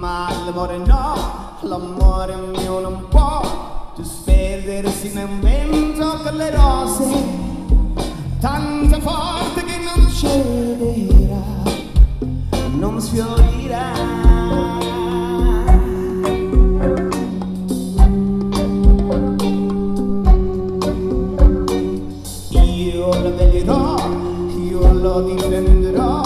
l'amore no, l'amore mio non può disperdersi nel vento con le rose, tanto forte che non cederà, non sfiorirà. Io lo difenderò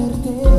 verte.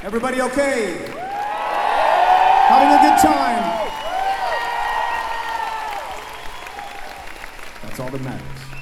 Everybody okay? Having a good time? That's all that matters.